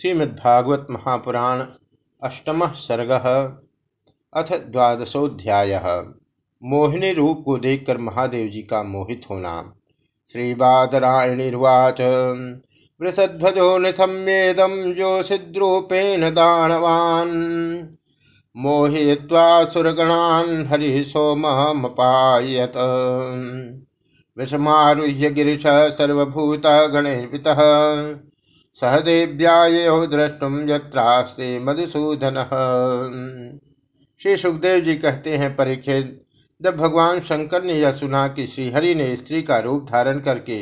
श्रीमद्भागवत महापुराण अष्टम सर्ग अथ द्वादशोध्याय मोहिनी रूप को देखकर महादेव जी का मोहित होना श्रीबादरायणीर्वाच, वृषध्वजो निसम्येदम जो सिद्रूपेण दानवान्। मोहय्वा सुरगणान् हरि सोमपायत विषमारुह्य गिरीश गणेर्वितः सहदेव्यायो द्रष्टुम यत्रास्ते मधुसूदन। श्री सुखदेव जी कहते हैं, परीक्षित, जब भगवान शंकर ने यह सुना कि श्रीहरि ने स्त्री का रूप धारण करके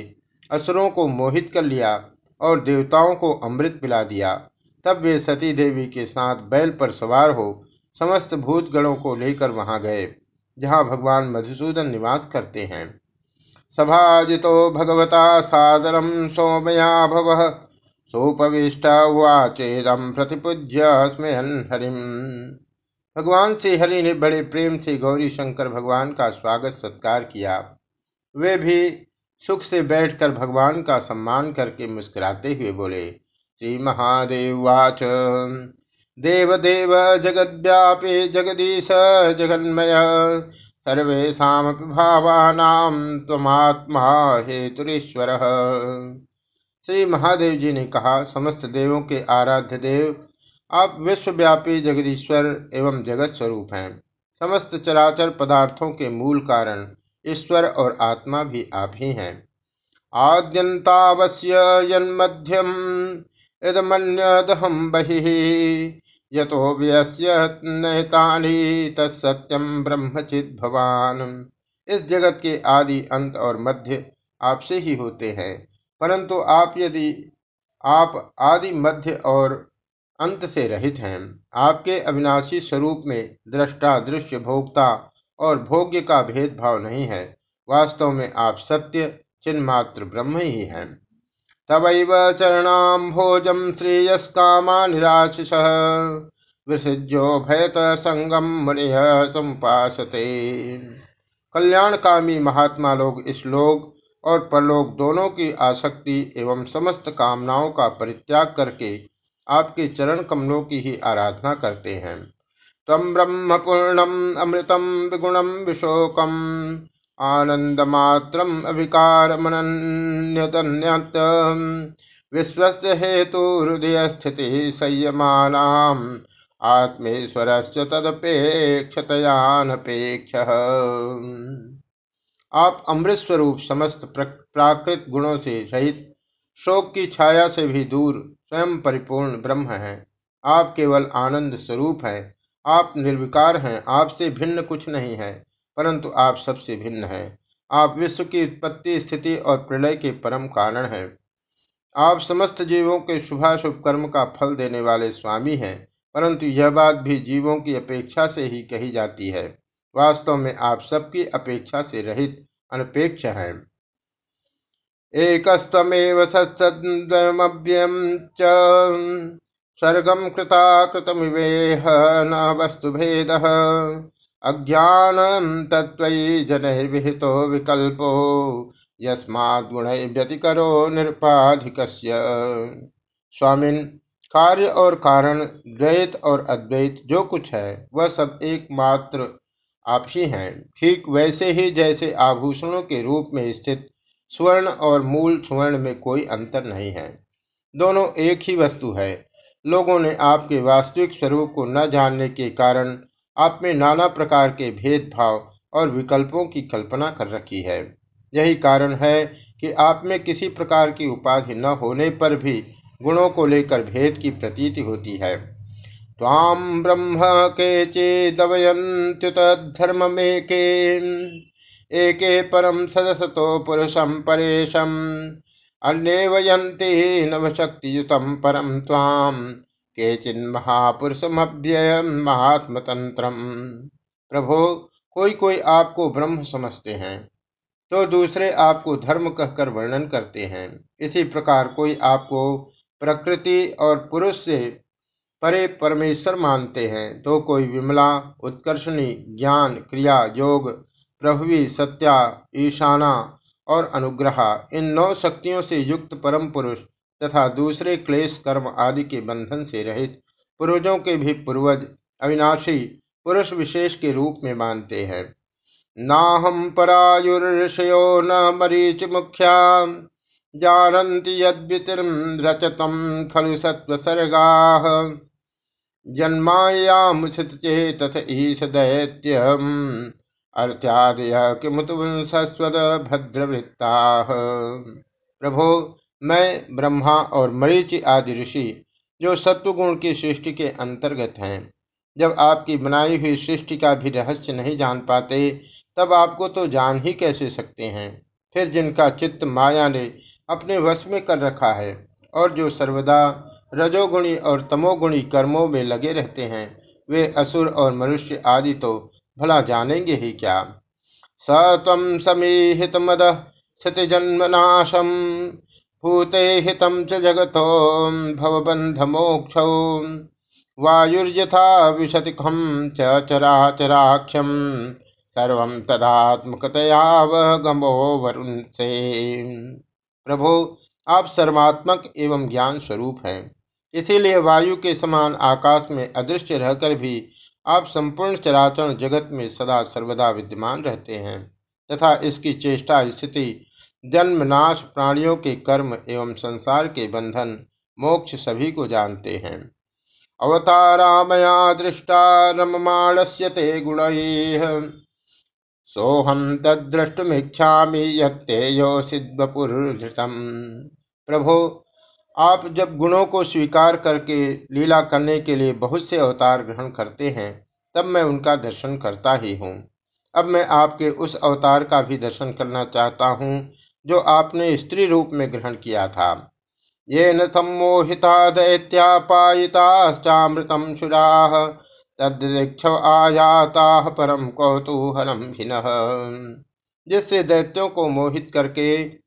असुरों को मोहित कर लिया और देवताओं को अमृत पिला दिया, तब वे सती देवी के साथ बैल पर सवार हो समस्त भूत गणों को लेकर वहाँ गए, जहाँ भगवान मधुसूदन निवास करते हैं। सभाजितो भगवता सादरम सोमया भव सोपविष्ट उवाचेदम प्रतिपूज्य स्मयन हरिम भगवान श्री हरि ने बड़े प्रेम से गौरी शंकर भगवान का स्वागत सत्कार किया। वे भी सुख से बैठकर भगवान का सम्मान करके मुस्कुराते हुए बोले, श्री महादेव वाच देव देव जगद्व्यापी जगदीश जगन्मय सर्वेशा भावानाम तमात्मा हेतुरीश्वर। श्री महादेव जी ने कहा, समस्त देवों के आराध्य देव, आप विश्वव्यापी जगदीश्वर एवं जगत स्वरूप हैं। समस्त चराचर पदार्थों के मूल कारण ईश्वर और आत्मा भी आप ही हैं। आद्यंतावश्य यन्मध्यम इदमन्यदहम बहि, यतो तत्सत्यम ब्रह्मचित भवान। इस जगत के आदि अंत और मध्य आपसे ही होते हैं। परंतु आप यदि आप आदि मध्य और अंत से रहित हैं, आपके अविनाशी स्वरूप में दृष्टा, दृश्य, भोक्ता और भोग्य का भेदभाव नहीं है। वास्तव में आप सत्य, चिन्मात्र ब्रह्म ही हैं। तवैव चरणाम भोजम श्रेयस्कामा निराशिष। विसृज्यो भयत संगम मुनिय संपासते कल्याणकामी महात्मा लोग इस लोक और परलोक दोनों की आसक्ति एवं समस्त कामनाओं का परित्याग करके आपके चरण कमलों की ही आराधना करते हैं। तम ब्रह्म पूर्णम अमृतम विगुणम विशोकम आनंद मात्रम अभिकार विश्व हेतु हृदय स्थिति संयमानाम आत्मेश्वर तदपेक्षतयानपेक्ष। आप अमृत स्वरूप समस्त प्राकृत गुणों से रहित शोक की छाया से भी दूर स्वयं परिपूर्ण ब्रह्म हैं। आप केवल आनंद स्वरूप हैं। आप निर्विकार हैं। आपसे भिन्न कुछ नहीं है, परंतु आप सबसे भिन्न हैं। आप विश्व की उत्पत्ति, स्थिति और प्रलय के परम कारण हैं। आप समस्त जीवों के शुभाशुभ कर्म का फल देने वाले स्वामी हैं, परंतु यह बात भी जीवों की अपेक्षा से ही कही जाती है। वास्तव में आप सबकी अपेक्षा से रहित अनपेक्ष है। एकस्त्वमेव सत्सद्वयमव्ययं च। स्वर्गं कृताकृतमिवेह न वस्तुभेदः। अज्ञानं तत्त्वयि जनैर्विहितो विकल्पो। यस्माद्गुणैः व्यतिकरो निरपाधिकस्य। स्वामिन, कार्य और कारण, द्वैत और अद्वैत जो कुछ है, वह सब एकमात्र आप ही हैं। ठीक वैसे ही जैसे आभूषणों के रूप में स्थित स्वर्ण और मूल स्वर्ण में कोई अंतर नहीं है। दोनों एक ही वस्तु है। लोगों ने आपके वास्तविक स्वरूप को न जानने के कारण आप में नाना प्रकार के भेदभाव और विकल्पों की कल्पना कर रखी है। यही कारण है कि आप में किसी प्रकार की उपाधि न होने पर भी गुणों को लेकर भेद की प्रतीति होती है। त्वां ब्रह्म केचिदवयन्त्युतद्धर्ममेके एके परम सदसतो पुरुषं परेशम्। अन्ये वयन्ति नवशक्तियुतं परं त्वां केचिन्महापुरुषमव्ययं महात्मतंत्रम प्रभो, कोई कोई आपको ब्रह्म समझते हैं तो दूसरे आपको धर्म कहकर वर्णन करते हैं। इसी प्रकार कोई आपको प्रकृति और पुरुष से परे परमेश्वर मानते हैं। तो कोई विमला, उत्कर्षणी, ज्ञान, क्रिया, योग, प्रभुवी, सत्या, ईशाना और अनुग्रह, इन नौ शक्तियों से युक्त परम पुरुष तथा दूसरे क्लेश, कर्म आदि के बंधन से रहित पूर्वजों के भी पूर्वज, अविनाशी, पुरुष विशेष के रूप में मानते हैं। नाहम परायुर्षयो न मरीच मुख्या, जानन्ति रचतम खलु सत्वसर्गा जन्मायामुचित चेतथ ईश दैत्यम अर्थादय किमुत सस्वद भद्रवृत्ता। प्रभो, मैं, ब्रह्मा और मरीचि आदि ऋषि, जो सत्वगुण की सृष्टि के अंतर्गत हैं, जब आपकी बनाई हुई सृष्टि का भी रहस्य नहीं जान पाते, तब आपको तो जान ही कैसे सकते हैं? फिर जिनका चित्त माया ने अपने वश में कर रखा है, और जो सर्वदा रजोगुणी और तमोगुणी कर्मों में लगे रहते हैं। वे असुर और मनुष्य आदि तो भला जानेंगे ही क्या। स तम समीहित मद नाशम भूते हितम च जगतो भवबंध मोक्ष वायुर्यथा विशतिखम चराचराख्यम सर्व तदात्मकतया गमो वरुण से प्रभो, आप सर्वात्मक एवं ज्ञान स्वरूप हैं। इसीलिए वायु के समान आकाश में अदृश्य रहकर भी आप संपूर्ण चराचर जगत में सदा सर्वदा विद्यमान रहते हैं, तथा इसकी चेष्टा, स्थिति, जन्म, नाश, प्राणियों के कर्म एवं संसार के बंधन, मोक्ष सभी को जानते हैं। अवतारा मया दृष्टा, रममाणस्य ते गुण। सोहम तद्रष्टुमीक्षा यत्ते प्रभो आप जब गुणों को स्वीकार करके लीला करने के लिए बहुत से अवतार ग्रहण करते हैं, तब मैं उनका दर्शन करता ही हूँ। अब मैं आपके उस अवतार का भी दर्शन करना चाहता हूँ, जो आपने स्त्री रूप में ग्रहण किया था। ये न सम्मोहिता दैत्यापायिताश्चामृतम शुरा तदीक्ष आयाता परम कौतूहलम जिससे दैत्यों को मोहित करके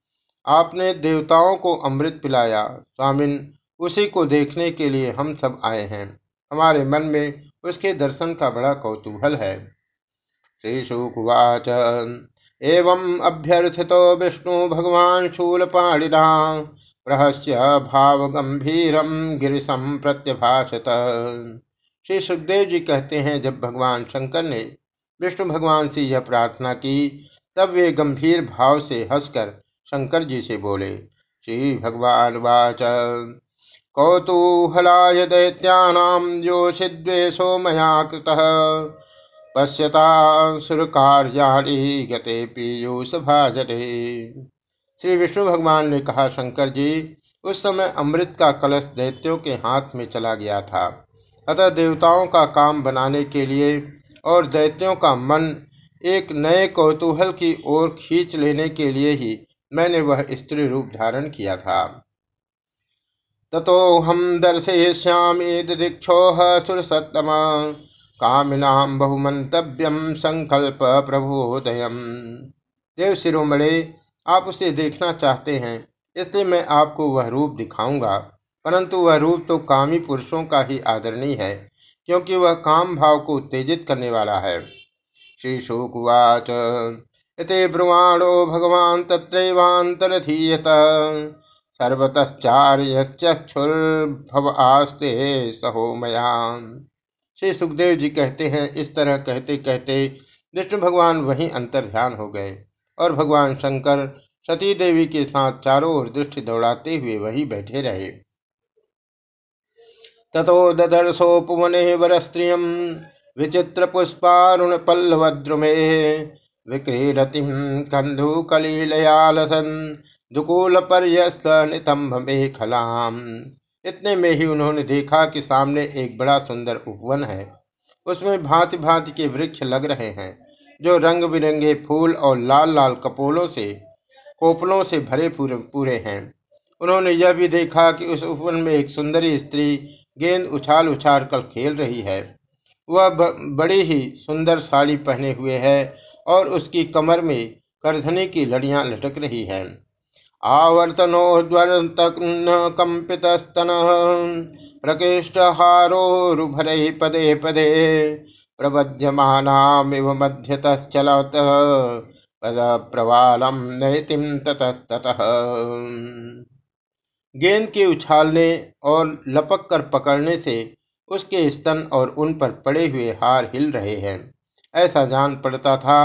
आपने देवताओं को अमृत पिलाया, स्वामिन, उसी को देखने के लिए हम सब आए हैं। हमारे मन में उसके दर्शन का बड़ा कौतूहल है। श्री शुकुवाच एवं अभ्यर्थितो विष्णु भगवान शूलपाणिना, रहस्य भाव गंभीरम गिरिशम प्रत्यभाषत। श्री सुखदेव जी कहते हैं, जब भगवान शंकर ने विष्णु भगवान से यह प्रार्थना की, तब वे गंभीर भाव से हंसकर शंकर जी से बोले, श्री भगवान वाच। कौतूहलाय दैत्यानाम योषिद्वेषो मया कृतः पश्यता सुरकार्याणी गते पीयूष भाजरे श्री विष्णु भगवान ने कहा, शंकर जी, उस समय अमृत का कलश दैत्यों के हाथ में चला गया था। अतः देवताओं का काम बनाने के लिए और दैत्यों का मन एक नए कौतूहल की ओर खींच लेने के लिए ही मैंने वह स्त्री रूप धारण किया था। ततो हम दर्शयिष्यामि दिक्षोह सुरसत्तम। कामिनाम बहुमंतव्यम संकल्प प्रभुदय देव शिरोमणे, आप उसे देखना चाहते हैं, इसलिए मैं आपको वह रूप दिखाऊँगा। परंतु वह रूप तो कामी पुरुषों का ही आदरणीय है, क्योंकि वह काम भाव को उत्तेजित करने वाला है। श्री शुकुवाच इति ब्रुवाणो भगवान् तत्रैवान्तरधीयत। सर्वतश्चार्यश्चक्षुर्भव आस्ते सहो सहोमयान श्री सुखदेव जी कहते हैं, इस तरह कहते कहते विष्णु भगवान वहीं अंतर ध्यान हो गए और भगवान शंकर सती देवी के साथ चारों ओर दृष्टि दौड़ाते हुए वही बैठे रहे। तथो ददर्शोपवने वर स्त्रियम विचित्र पुष्पारुण पल्लवद्रुमे विक्रीडतिं कन्दुकलीलयालसन् दुकूलपर्यस्तनितम्भ मेखलाम इतने में ही उन्होंने देखा कि सामने एक बड़ा सुंदर उपवन है। उसमें भांति भांति के वृक्ष लग रहे हैं, जो रंग बिरंगे फूल और लाल लाल कपोलों से, कोपलों से भरे पूरे पूरे हैं। उन्होंने यह भी देखा कि उस उपवन में एक सुंदरी स्त्री गेंद उछाल उछाल कर खेल रही है। वह बड़ी ही सुंदर साड़ी पहने हुए है और उसकी कमर में करधने की लड़ियाँ लटक रही है। कंपित स्तन प्रकृष्ट हारोभर पदे पदे प्रबध्यमानामिव मध्यतश्चलत पद प्रवालम नयतिम ततस्ततः। गेंद के उछालने और लपक कर पकड़ने से उसके स्तन और उन पर पड़े हुए हार हिल रहे हैं। ऐसा जान पड़ता था।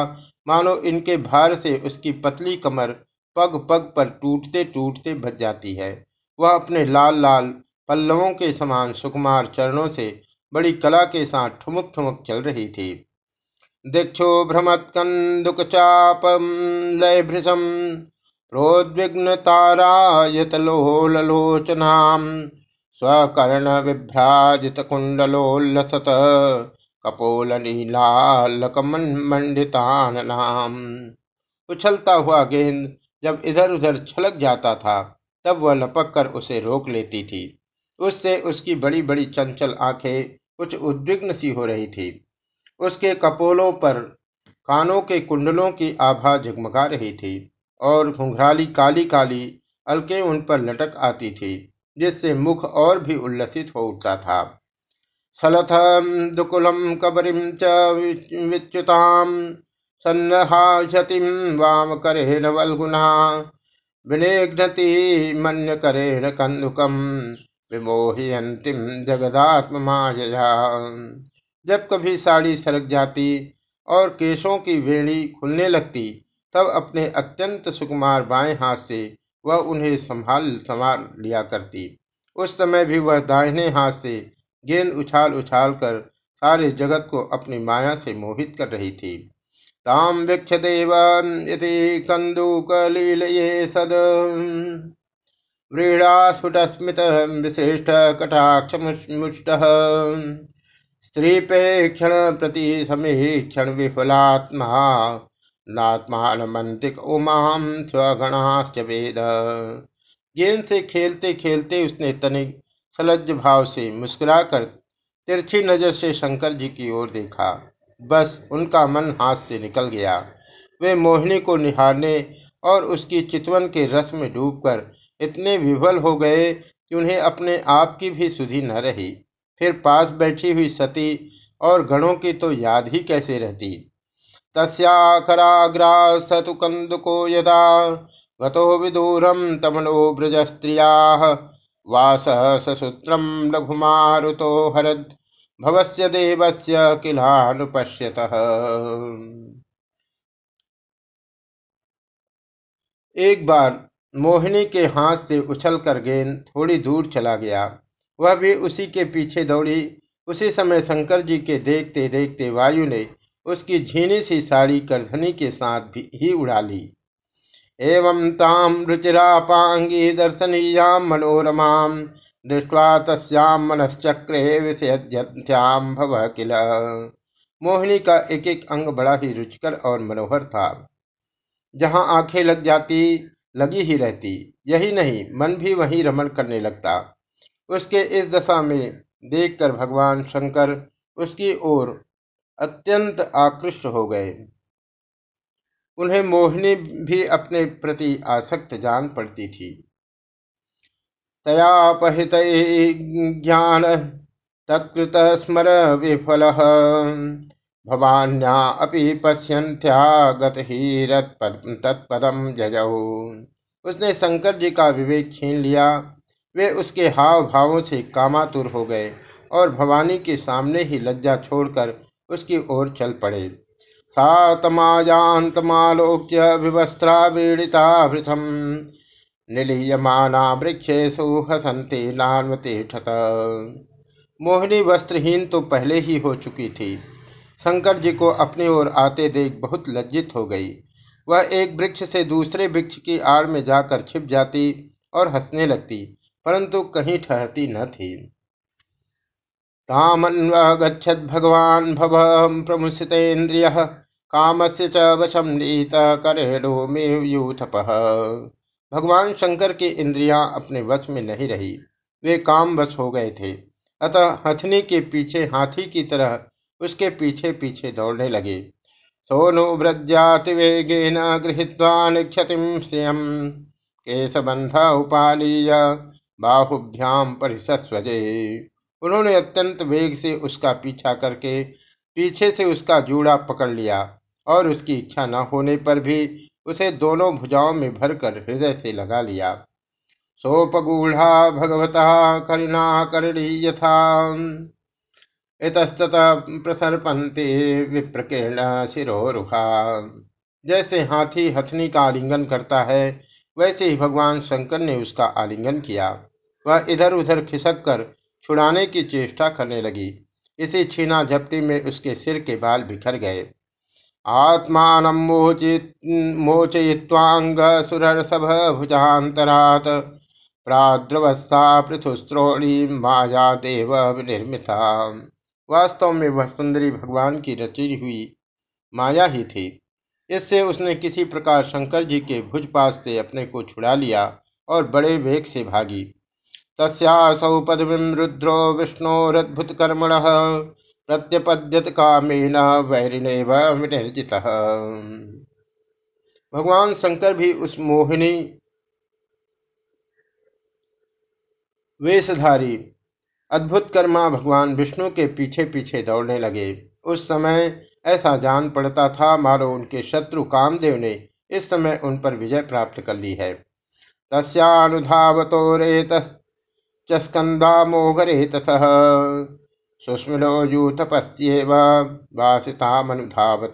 मानो इनके भार से उसकी पतली कमर पग पग पर टूटते टूटते बच जाती है। वह अपने लाल लाल पल्लवों के समान सुकुमार चरणों से बड़ी कला के साथ ठुमक ठुमक चल रही थी। दीक्षो भ्रमत्कन्दुक चापम लय भृशम प्रोद्विग्न तारायतलोलोचनाम स्वकर्ण विभ्राजित कुंडलोल्लसत कपोल नीलालकमंडितान नाम। उछलता हुआ गेंद जब इधर उधर छलक जाता था, तब वह लपक कर उसे रोक लेती थी। उससे उसकी बड़ी बड़ी चंचल आँखें कुछ उद्विग्न सी हो रही थी। उसके कपोलों पर कानों के कुंडलों की आभा जगमगा रही थी और घुंघराली काली काली अलके उन पर लटक आती थी, जिससे मुख और भी उल्लसित हो उठता था। सलथ दुकुलम कबरीम च विच्युताम सन्नहाजतिम वाम करेण वल्गुना, विनिघ्नति मन्य करेण कंदुकम विमोहियंतिम जगदात्म जब कभी साड़ी सरक जाती और केशों की वेणी खुलने लगती, तब अपने अत्यंत सुकुमार बाएँ हाथ से वह उन्हें संभाल संभाल लिया करती। उस समय भी वह दाहिने हाथ से गेंद उछाल उछाल कर सारे जगत को अपनी माया से मोहित कर रही थी। ताम वृक्ष देव कंदुकलीलये सद। व्रीडास्फुटस्मित विशिष्ट कटाक्ष मुष्ट स्त्रीपेक्षण प्रति समीक्षण विफलात्मा। नात्मानमंतिक उमाम स्वगणाश्च वेद। गेंद से खेलते खेलते उसने तनिक सलज्ज भाव से मुस्कुराकर तिरछी नज़र से शंकर जी की ओर देखा। बस उनका मन हाथ से निकल गया। वे मोहिनी को निहारने और उसकी चितवन के रस में डूबकर इतने विभल हो गए कि उन्हें अपने आप की भी सुधि न रही। फिर पास बैठी हुई सती और गणों की तो याद ही कैसे रहती। तस्याखराग्रासतु कंदुको यदा गतो विदूरम तमनो ब्रज स्त्रिया वास ससूत्रम लघुमारुतो हरद, भवस्य देवस्य किलानुपश्यत। एक बार मोहिनी के हाथ से उछलकर गेंद थोड़ी दूर चला गया। वह भी उसी के पीछे दौड़ी। उसी समय शंकर जी के देखते देखते वायु ने उसकी झीनी सी साड़ी करधनी के साथ भी ही उड़ा ली। एवं ताम रुचिरापांगी दर्शनीयाम मनोरमाम दृष्टवा तस्याम मनश्चक्रे विषयध्याम भव किल। मोहिनी का एक एक अंग बड़ा ही रुचिकर और मनोहर था। जहाँ आँखें लग जाती, लगी ही रहती, यही नहीं, मन भी वहीं रमण करने लगता। उसके इस दशा में देखकर भगवान शंकर उसकी ओर अत्यंत आकृष्ट हो गए। उन्हें मोहिनी भी अपने प्रति आसक्त जान पड़ती थी। तयापहित ज्ञान, तत्कृत स्मर विफल, भवान्या अपि ही तत्पदम जजऊ उसने शंकर जी का विवेक छीन लिया। वे उसके हाव भावों से कामातुर हो गए और भवानी के सामने ही लज्जा छोड़कर उसकी ओर चल पड़े। सातमायांतमालोक्य विवस्त्रा वीड़िता भृथम निलीयमाना वृक्षेशु हसंते नान्वतिष्ठत मोहिनी वस्त्रहीन तो पहले ही हो चुकी थी। शंकर जी को अपनी ओर आते देख बहुत लज्जित हो गई। वह एक वृक्ष से दूसरे वृक्ष की आड़ में जाकर छिप जाती और हंसने लगती, परंतु कहीं ठहरती न थी। तामन्वगछद भगवान भव प्रमुसितेन्द्रिय काम से च वशम नीत, करेणो में यूथप भगवान शंकर की इंद्रियाँ अपने वश में नहीं रही। वे काम वश हो गए थे। अतः हथनी के पीछे, हाथी की तरह उसके पीछे पीछे दौड़ने लगे। सोनु व्रजाति वेगेन गृहीत्वा निक्षतिम श्रियम। केशबंध उपालीय बाहुभ्याम परिसस्वजे। उन्होंने अत्यंत वेग से उसका पीछा करके, पीछे से उसका जूड़ा पकड़ लिया। और उसकी इच्छा न होने पर भी उसे दोनों भुजाओं में भरकर हृदय से लगा लिया। सोपगूढ़ा भगवता करिणा करणी यथा इतस्तत प्रसरपंते विप्रकीर्ण शिरोरुहा। जैसे हाथी हथनी का आलिंगन करता है, वैसे ही भगवान शंकर ने उसका आलिंगन किया। वह इधर उधर खिसक कर छुड़ाने की चेष्टा करने लगी। इसी छीना झपटी में उसके सिर के बाल बिखर गए। आत्मान मोचयित्वांग सुरसभ भुजातरात प्राद्रवस्सा पृथुस्त्रोणी माया देव निर्मिता वास्तव में वह सुंदरी भगवान की रची हुई माया ही थी। इससे उसने किसी प्रकार शंकर जी के भुजपास से अपने को छुड़ा लिया और बड़े वेग से भागी। तस्यासौ पदवीं रुद्रो कर्मण प्रत्यपद्यत कामेन, वैरिणेव विनिर्जित। भगवान शंकर भी उस मोहिनी वेशधारी अद्भुत कर्मा भगवान विष्णु के पीछे पीछे दौड़ने लगे। उस समय ऐसा जान पड़ता था मारो उनके शत्रु कामदेव ने इस समय उन पर विजय प्राप्त कर ली है। तस्यानुधावतो रेतस्कंदा मोघरे तथ सुस्मिलो यूथपस्येव वासितामनुधावत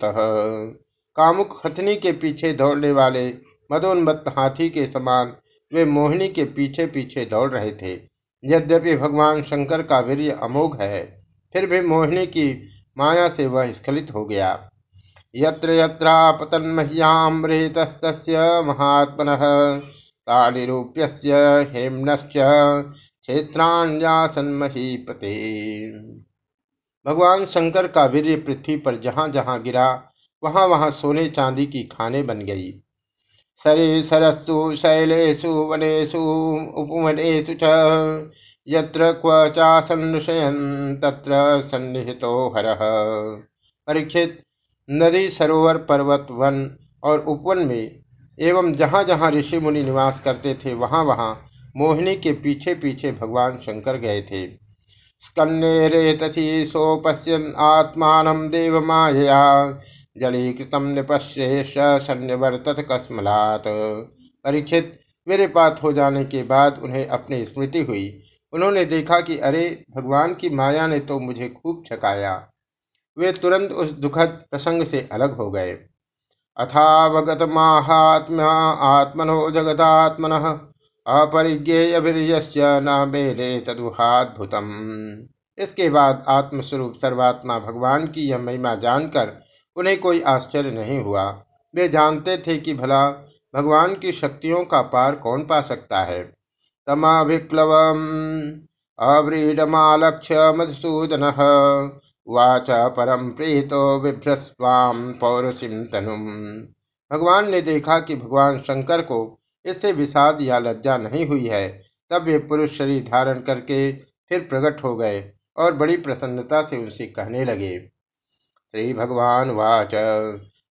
कामुक हथनी के पीछे दौड़ने वाले, मदोन्मत्त हाथी के समान, वे मोहिनी के पीछे पीछे दौड़ रहे थे। यद्यपि भगवान शंकर का वीर अमोघ है, फिर भी मोहिनी की माया से वह स्खलित हो गया। यत्र यत्रापतन्मह्यामृतस्त महात्मन, तालिरूप्यस्य हेम्नश्च क्षेत्राण्यासन्महीपते भगवान शंकर का वीर पृथ्वी पर जहाँ जहाँ गिरा वहाँ वहाँ सोने चांदी की खाने बन गई। सरे सरस्सु, शैलेषु, वनेषु, उपवनेषु च, यत्र क्व चासन्नशयन् तत्र सन्निहितो हरः। परीक्षित, नदी, सरोवर, पर्वत, वन और उपवन में एवं जहाँ जहाँ ऋषि मुनि निवास करते थे वहाँ वहाँ मोहिनी के पीछे पीछे भगवान शंकर गए थे। स्कन्ने रेतसी सोपश्यन आत्मान देव माया जलीकृतम निपश्रेष सन्निवर्तत कस्मलात। परीक्षित मेरे पात हो जाने के बाद उन्हें अपनी स्मृति हुई। उन्होंने देखा कि अरे, भगवान की माया ने तो मुझे खूब छकाया। वे तुरंत उस दुखद प्रसंग से अलग हो गए। अथावगत महात्मा आत्मनो जगदात्मन अपरिज्ञेय न मेले तदुहाद्भुतम। इसके बाद आत्मस्वरूप सर्वात्मा भगवान की यह महिमा जानकर उन्हें कोई आश्चर्य नहीं हुआ। वे जानते थे कि भला भगवान की शक्तियों का पार कौन पा सकता है। तमाभिक्लव अव्रीडमालक्ष्य मधुसूदन। वाच परम प्रीतो बिभ्रस्वाम पौरुषिम तनु भगवान ने देखा कि भगवान शंकर को इससे विषाद या लज्जा नहीं हुई है। तब वे पुरुष शरीर धारण करके फिर प्रकट हो गए और बड़ी प्रसन्नता से उनसे कहने लगे श्रीभगवानुवाच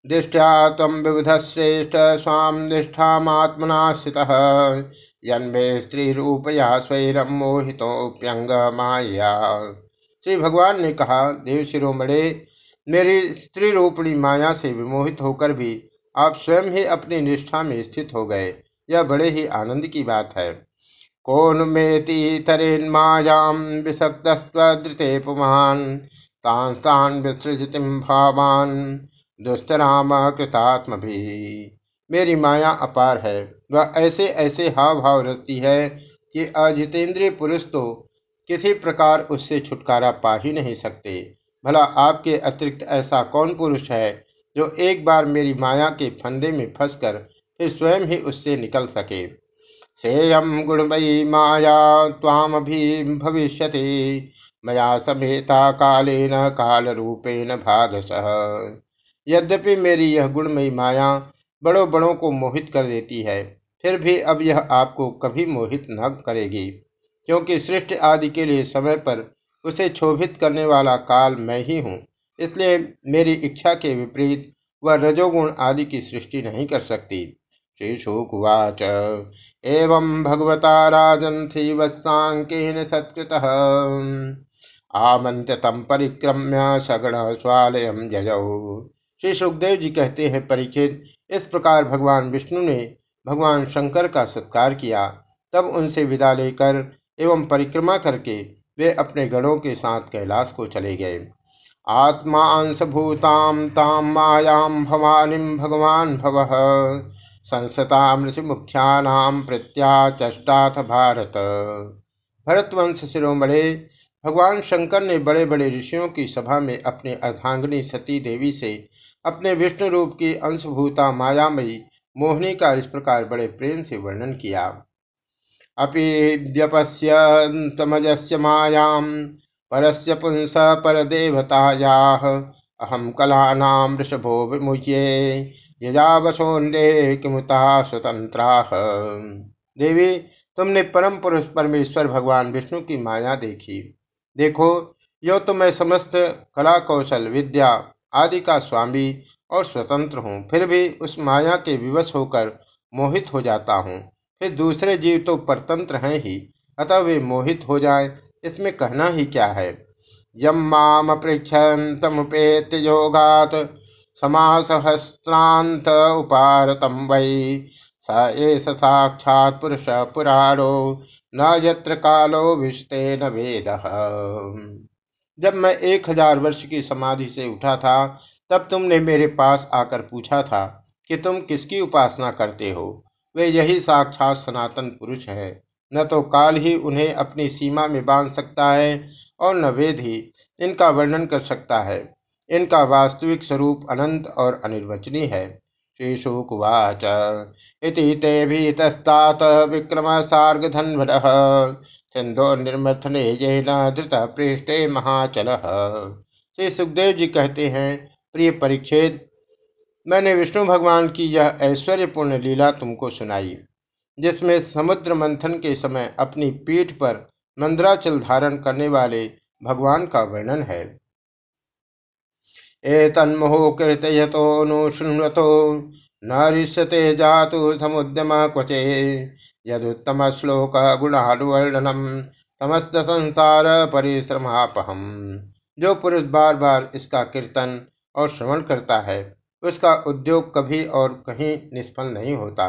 दृष्ट्या त्वं विबुधश्रेष्ठ स्वां निष्ठामात्मना स्थितः। यन्मे स्त्रीरूपया स्वैरं माया। श्री भगवान ने कहा, देव शिरोमणे, मेरी स्त्री रूपणी माया से विमोहित होकर भी आप स्वयं ही अपनी निष्ठा में स्थित हो गए। यह बड़े ही आनंद की बात है। कौन मेती तरेन मायाम विषक्तस्वधृते पुमान? तान विसृजतिम भावान। दुस्तराम कृतात्म भी। मेरी माया अपार है। वह ऐसे ऐसे हाव भाव रचती है कि अजितेंद्रिय पुरुष तो किसी प्रकार उससे छुटकारा पा ही नहीं सकते। भला आपके अतिरिक्त ऐसा कौन पुरुष है जो एक बार मेरी माया के फंदे में फंसकर फिर स्वयं ही उससे निकल सके। सेयम गुणमयी माया ताम भी भविष्य मया समेता कालेन काल रूपेण भागसह यद्यपि मेरी यह गुणमयी माया बड़ों बड़ों को मोहित कर देती है, फिर भी अब यह आपको कभी मोहित न करेगी, क्योंकि सृष्टि आदि के लिए समय पर उसे क्षोभित करने वाला काल मैं ही हूँ। इसलिए मेरी इच्छा के विपरीत वह रजोगुण आदि की सृष्टि नहीं कर सकती। श्री शुकुवाच एवं भगवता राजन थी वत्सांकेन सत्कृत। आमंत्य तम परिक्रम्य सगण स्वालयम जयऊ श्री सुखदेव जी कहते हैं, परिचित, इस प्रकार भगवान विष्णु ने भगवान शंकर का सत्कार किया। तब उनसे विदा लेकर एवं परिक्रमा करके वे अपने गणों के साथ कैलाश को चले गए। आत्मांश भूताम ताम मायाम भवानी भगवान भव। संसता ऋषि मुख्यानाम प्रत्याचष्टाथ भारत। भरतवंश शिरोमणे, भगवान शंकर ने बड़े बड़े ऋषियों की सभा में अपने अर्धांगिनी सती देवी से अपने विष्णु रूप की अंशभूता मायामयी मोहिनी का इस प्रकार बड़े प्रेम से वर्णन किया। अपि व्यपश्यमजस्य मायाम परस्य पुंस अहम कलानाम ऋषभो विमुह्ये यजावसोन्ने किमुता स्वतंत्रा देवी, तुमने परम पुरुष परमेश्वर भगवान विष्णु की माया देखी। देखो, यो तो मैं समस्त कला कौशल विद्या आदि का स्वामी और स्वतंत्र हूँ। फिर भी उस माया के विवश होकर मोहित हो जाता हूँ। फिर दूसरे जीव तो परतंत्र हैं ही, अतः वे मोहित हो जाए, इसमें कहना ही क्या है? यम माम पृछन्तमुपेत्य योगात। समासहस्रांत उपारतम वै। स एष साक्षात पुरुष पुराणो, न यत्र कालो विश्ते न वेद। जब मैं एक हज़ार वर्ष की समाधि से उठा था, तब तुमने मेरे पास आकर पूछा था कि तुम किसकी उपासना करते हो? वे यही साक्षात सनातन पुरुष है। न तो काल ही उन्हें अपनी सीमा में बाँध सकता है और न वेद ही इनका वर्णन कर सकता है। इनका वास्तविक स्वरूप अनंत और अनिर्वचनीय है। श्रीशुकुवाच इति ते भीतस्तात विक्रम सार्गधन्वनः सिंधो ये न धृत पृष्ठे महाचल। श्री सुखदेव जी कहते हैं, प्रिय परीक्षित मैंने विष्णु भगवान की यह ऐश्वर्यपूर्ण लीला तुमको सुनाई, जिसमें समुद्र मंथन के समय अपनी पीठ पर मंद्राचल धारण करने वाले भगवान का वर्णन है। एतन्मुहुः कीर्तयतो नु ऋष्यते जातु समुद्यम क्वचे। यदुत्तम श्लोक गुणानुवर्णनम समस्त संसार परिश्रमापहम। जो पुरुष बार बार इसका कीर्तन और श्रवण करता है, उसका उद्योग कभी और कहीं निष्फल नहीं होता,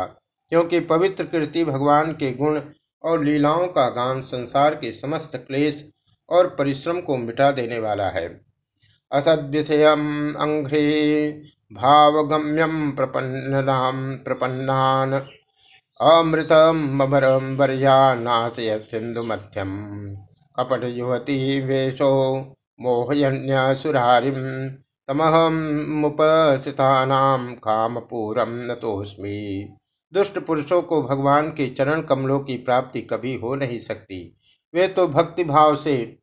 क्योंकि पवित्र कीर्ति भगवान के गुण और लीलाओं का गान संसार के समस्त क्लेश और परिश्रम को मिटा देने वाला है। असद्विषयम् अङ्घ्रे भावगम्यं प्रपन्ननां। प्रपन्नान् अमृतमरं वर्यान्नाशयत् सिन्धुमध्यम् कपटयुवती वेशो मोहयन्यसुरारिं तमहमुपसितानां कामपूरं नतोऽस्मि। दुष्ट पुरुषों को भगवान के चरण कमलों की प्राप्ति कभी हो नहीं सकती। वे तो भक्ति भाव से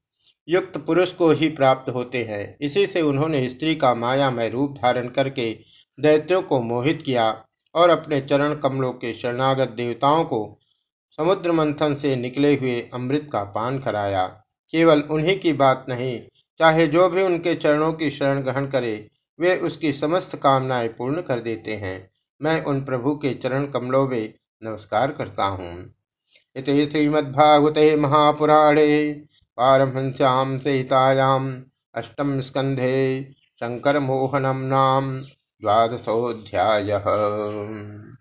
युक्त पुरुष को ही प्राप्त होते हैं। इसी से उन्होंने स्त्री का मायामय रूप धारण करके दैत्यों को मोहित किया और अपने चरण कमलों के शरणागत देवताओं को समुद्र मंथन से निकले हुए अमृत का पान कराया। केवल उन्हीं की बात नहीं, चाहे जो भी उनके चरणों की शरण ग्रहण करे, वे उसकी समस्त कामनाएँ पूर्ण कर देते हैं। मैं उन प्रभु के चरण कमलों में नमस्कार करता हूँ। इति श्रीमद्भागवते महापुराणे पारमहंस्यां सहितायाम् अष्टम स्कंधे शंकर मोहनम नाम द्वादशोऽध्यायः।